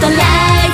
the light.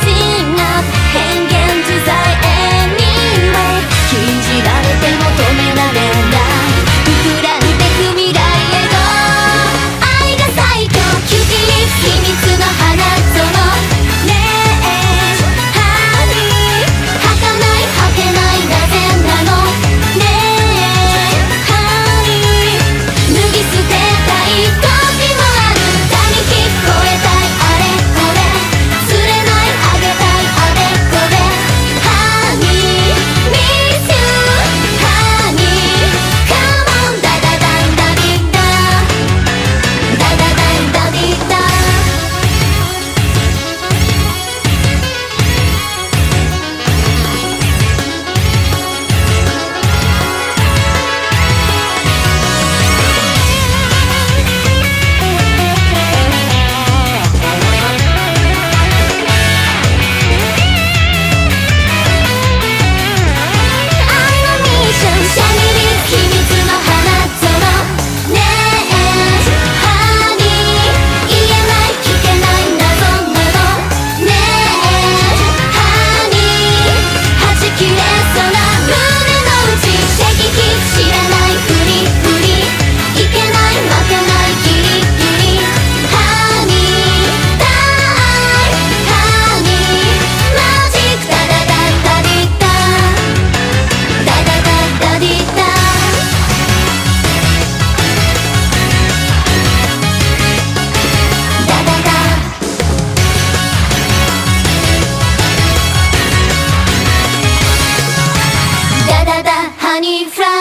Johnny from